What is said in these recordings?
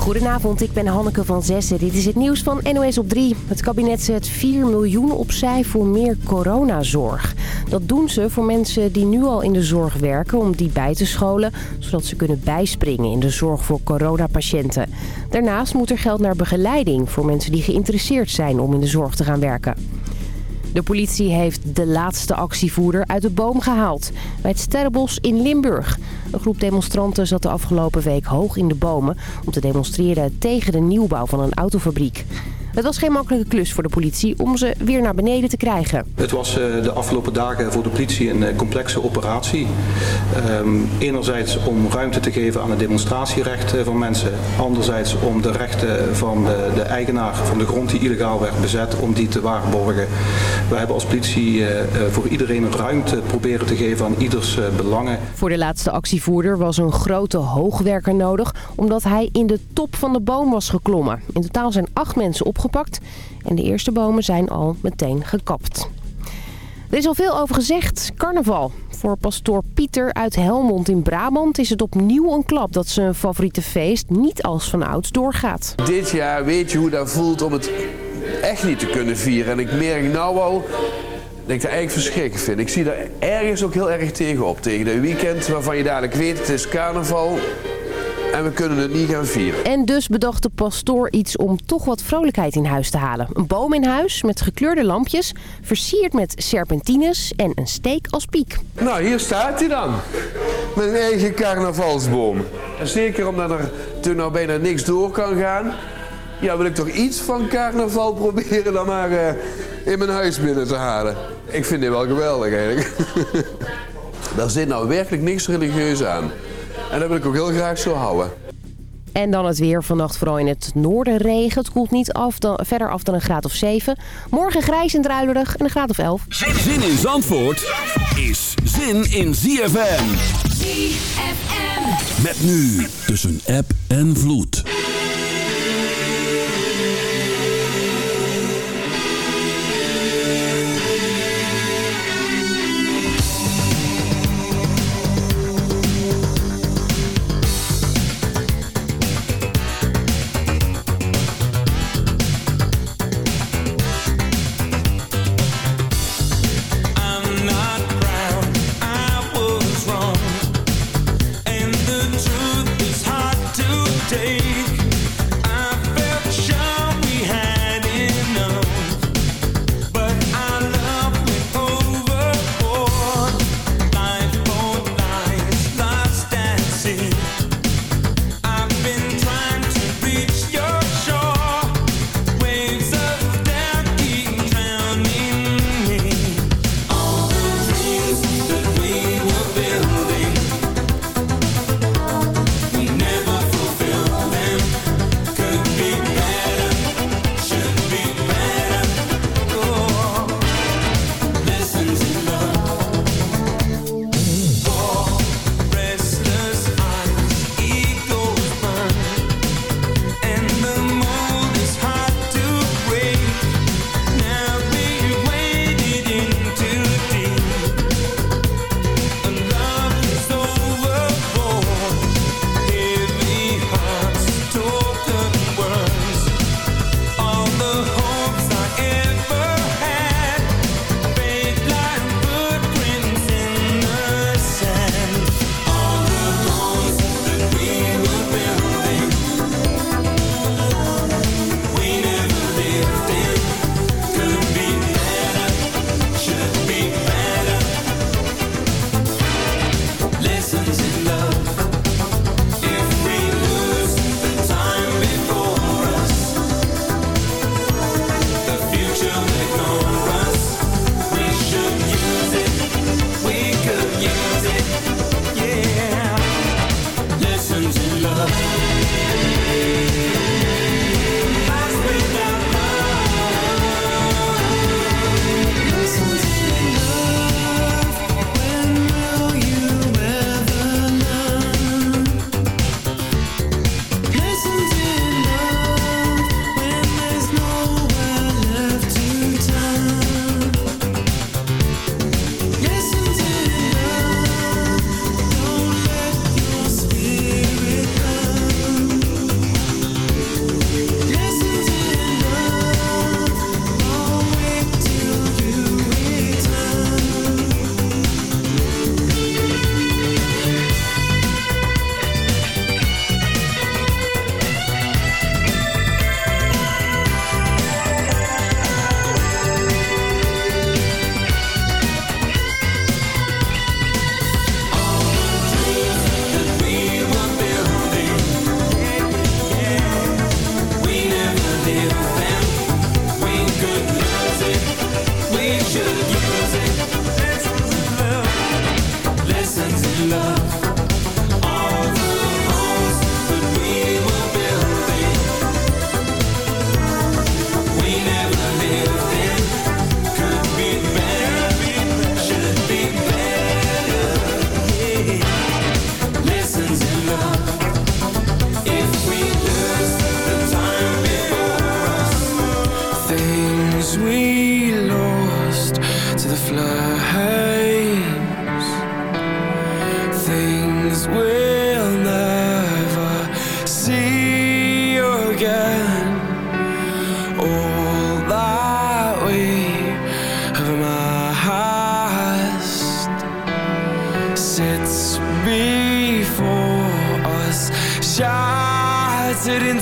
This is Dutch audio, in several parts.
Goedenavond, ik ben Hanneke van Zessen. Dit is het nieuws van NOS op 3. Het kabinet zet 4 miljoen opzij voor meer coronazorg. Dat doen ze voor mensen die nu al in de zorg werken om die bij te scholen... zodat ze kunnen bijspringen in de zorg voor coronapatiënten. Daarnaast moet er geld naar begeleiding voor mensen die geïnteresseerd zijn om in de zorg te gaan werken. De politie heeft de laatste actievoerder uit de boom gehaald. Bij het Sterrenbos in Limburg. Een groep demonstranten zat de afgelopen week hoog in de bomen... om te demonstreren tegen de nieuwbouw van een autofabriek. Het was geen makkelijke klus voor de politie om ze weer naar beneden te krijgen. Het was eh, de afgelopen dagen voor de politie een eh, complexe operatie. Ehm, enerzijds om ruimte te geven aan het demonstratierecht eh, van mensen. Anderzijds om de rechten van de, eigenaar van de grond die illegaal werd bezet, om die te waarborgen. Wij hebben als politie voor iedereen ruimte proberen te geven aan ieders belangen. Voor de laatste actievoerder was een grote hoogwerker nodig, omdat hij in de top van de boom was geklommen. In totaal zijn acht mensen opgepakt en de eerste bomen zijn al meteen gekapt. Er is al veel over gezegd. Carnaval. Voor pastoor Pieter uit Helmond in Brabant is het opnieuw een klap dat zijn favoriete feest niet als van ouds doorgaat. Dit jaar weet je hoe dat voelt om het echt niet te kunnen vieren. En ik merk nou al dat ik dat eigenlijk verschrikkelijk vind. Ik zie daar ergens ook heel erg tegenop. Tegen de weekend waarvan je dadelijk weet het is carnaval en we kunnen het niet gaan vieren. En dus bedacht de pastoor iets om toch wat vrolijkheid in huis te halen. Een boom in huis met gekleurde lampjes, versierd met serpentines en een steek als piek. Nou, hier staat hij dan. Met een eigen carnavalsboom. En zeker omdat er toen nou bijna niks door kan gaan... Ja, wil ik toch iets van carnaval proberen dan maar uh, in mijn huis binnen te halen. Ik vind dit wel geweldig eigenlijk. Daar zit nou werkelijk niks religieus aan. En dat wil ik ook heel graag zo houden. En dan het weer. Vannacht vooral in het noorden regen. Het koelt niet af dan, verder af dan een graad of 7. Morgen grijs en druilerig en een graad of 11. Zin in Zandvoort is zin in ZFM. ZFM. Met nu tussen app en vloed.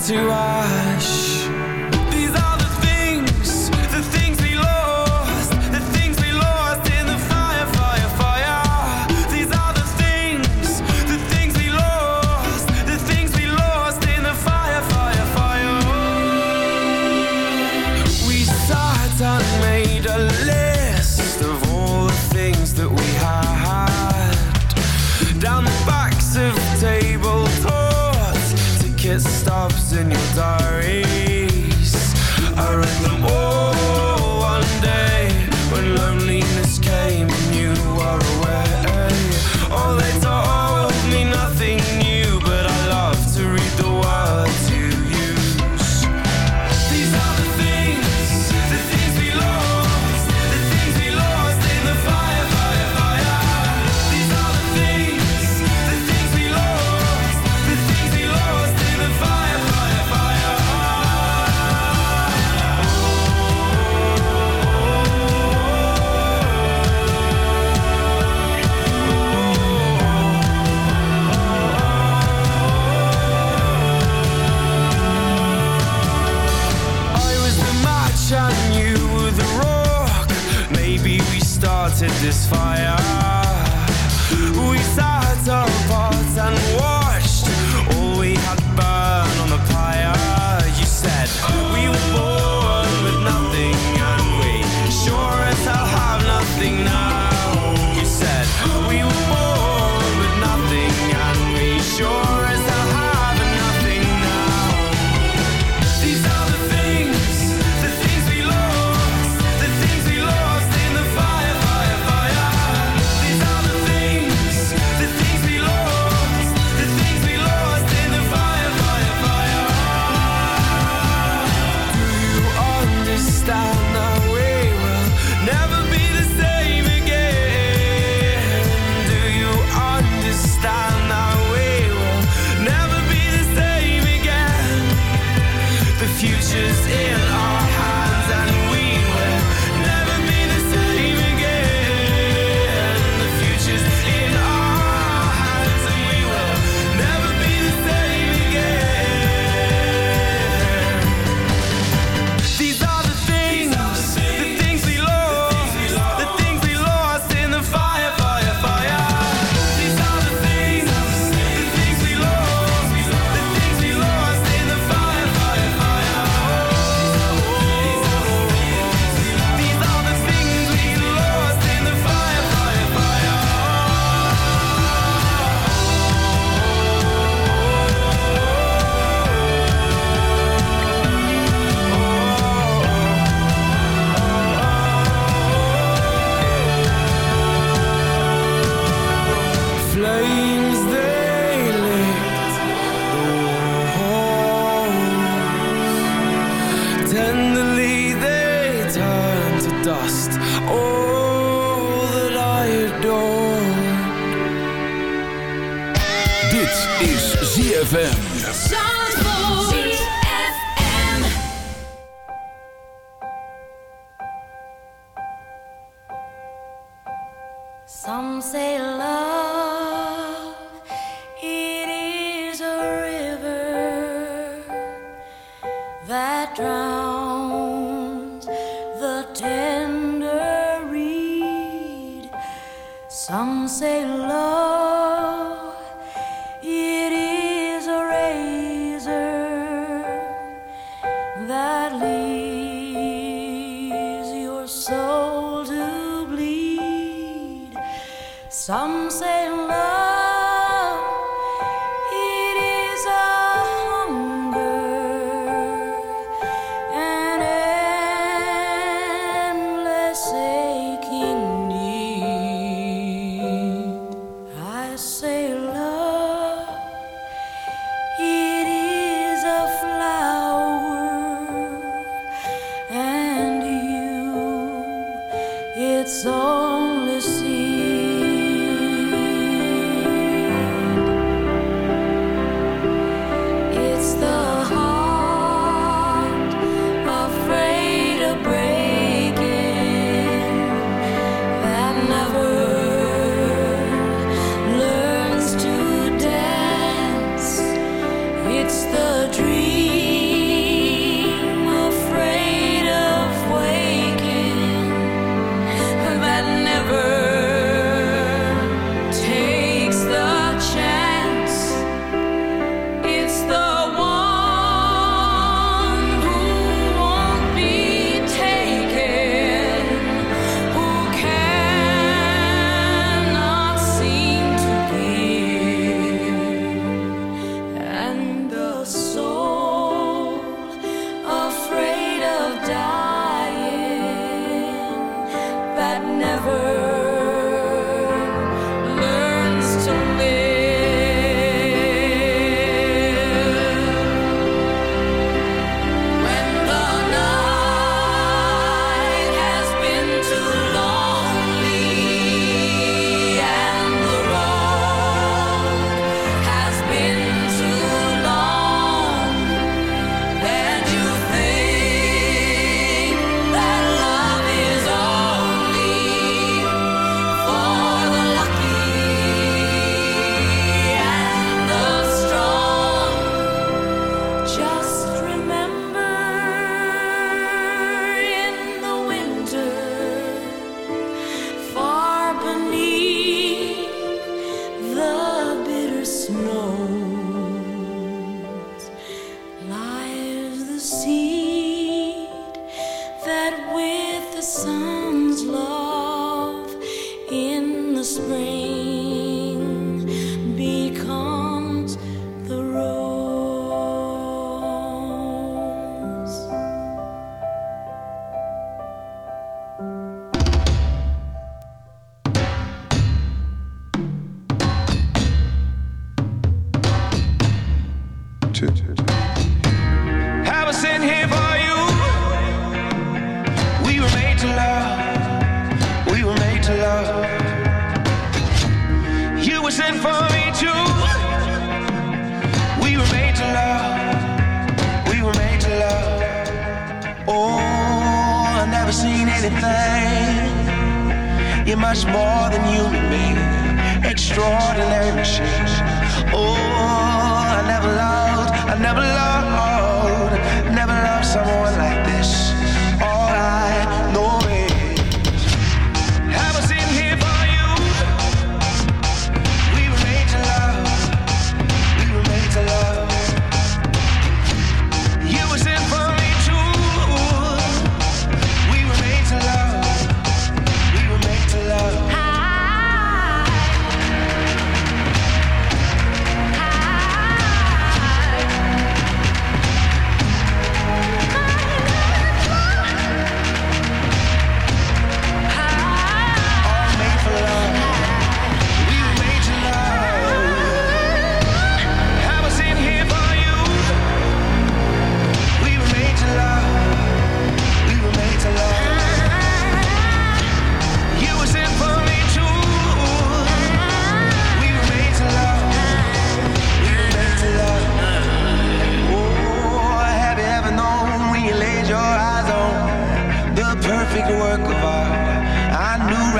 to in your diaries.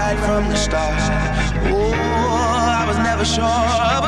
Right from the start. Oh, I was never sure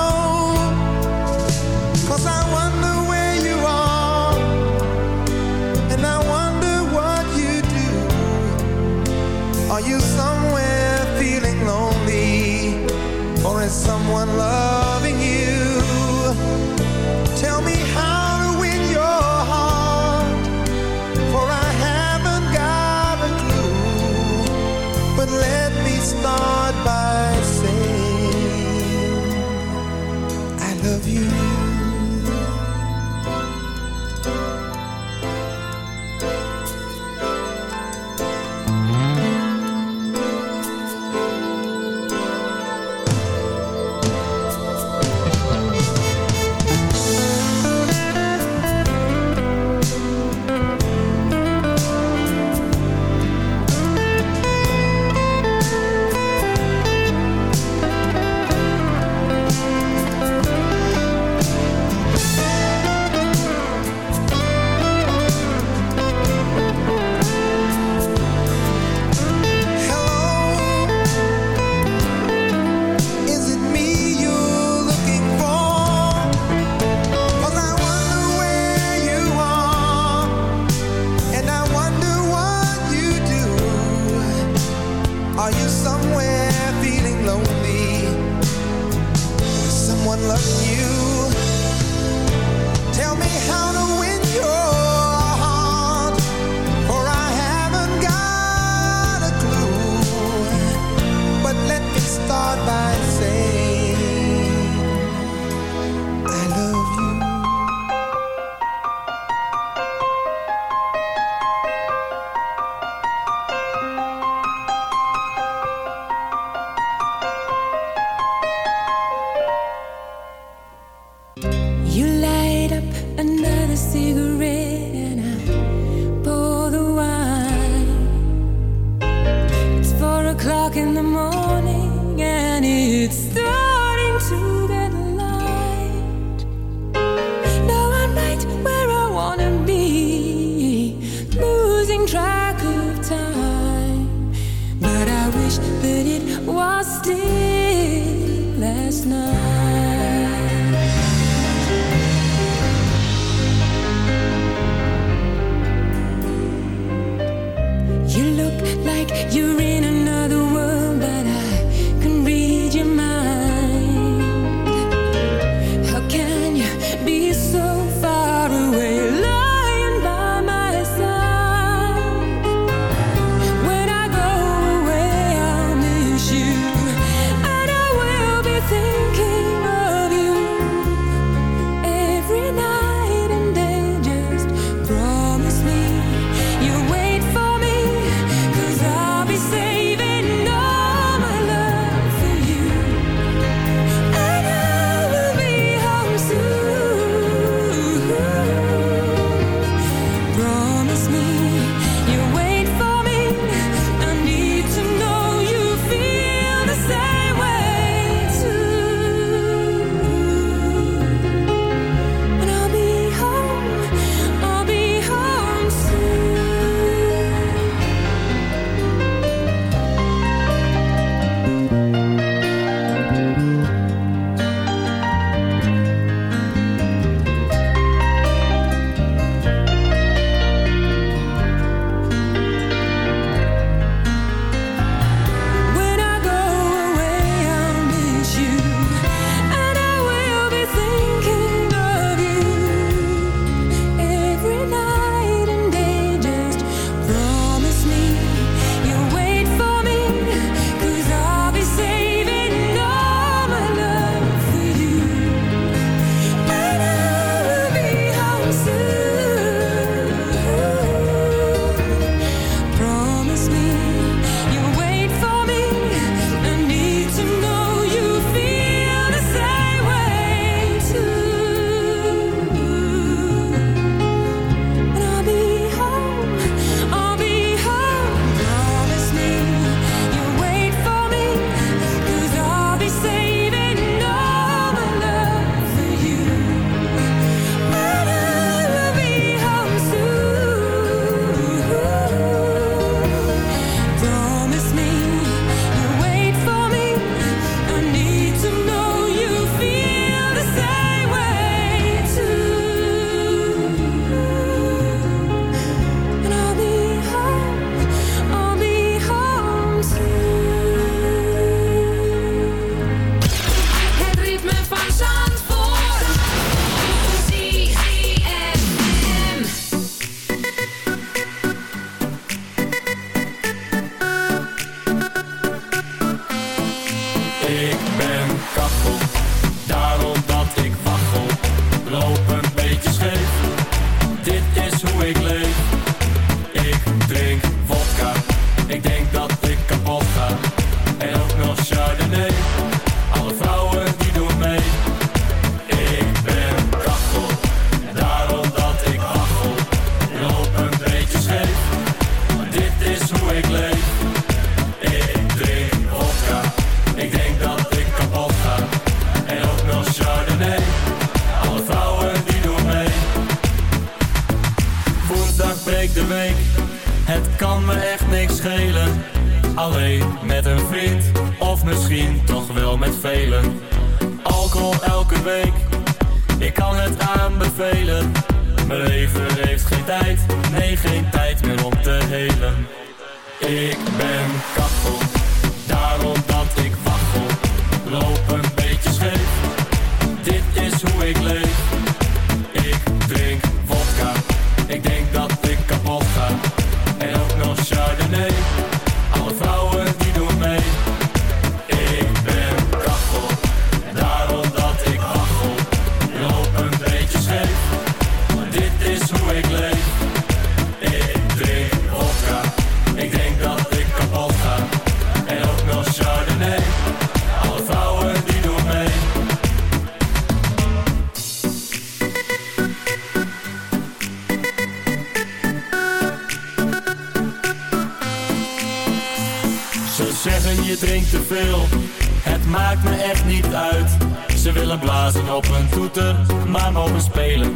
spelen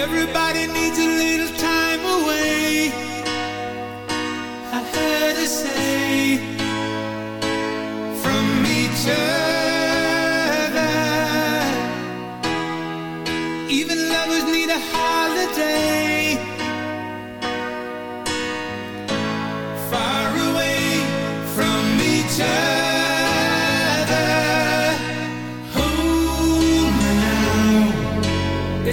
Everybody needs a little time away. I heard her say.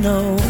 know.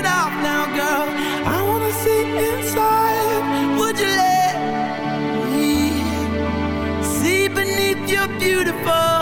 beautiful.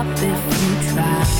stop if you try.